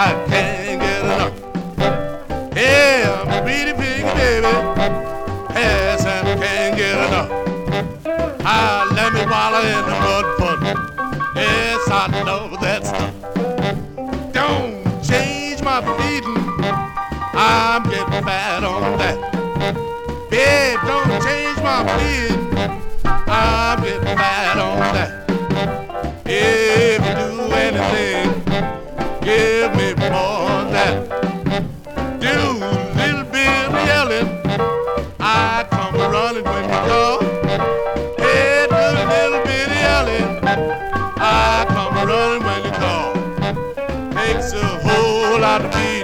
I can't get enough. Yeah, I'm a pretty pig, baby. Yes, and I can't get enough. Ah, let me wallow in the mud puddle. Yes, I love that stuff. Don't change my feeding. I'm getting fat on that. Babe, don't change my feeding. I'm getting fat partir.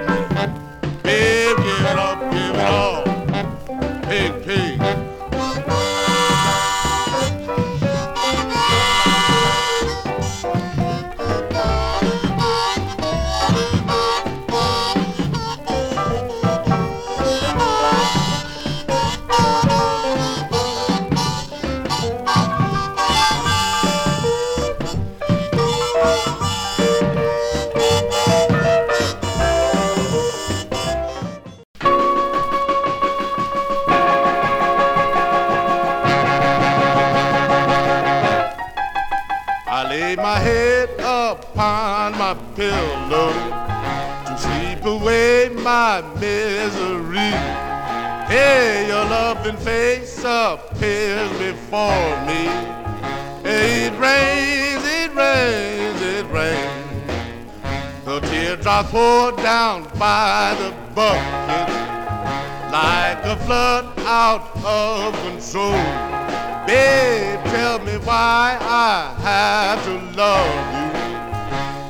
I lay my head upon my pillow to sleep away my misery. Hey, your loving face appears before me. Hey, it rains, it rains, it rains. The teardrops pour down by the bucket like a flood out of control. Babe, tell me why I have to love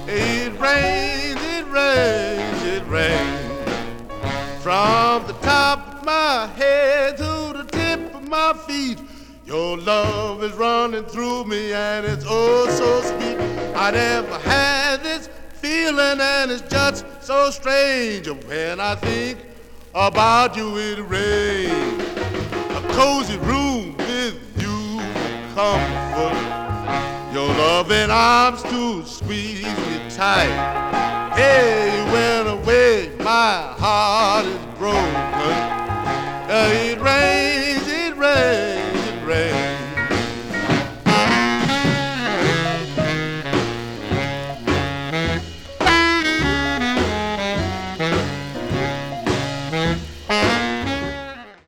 you. It rains, it rains, it rains. From the top of my head to the tip of my feet, your love is running through me and it's oh so sweet. I never had this feeling and it's just so strange. When I think about you, it rains. A cozy room comfort. Your loving arms to squeeze me tight. Hey, you went away, my heart is broken. Uh, it rained.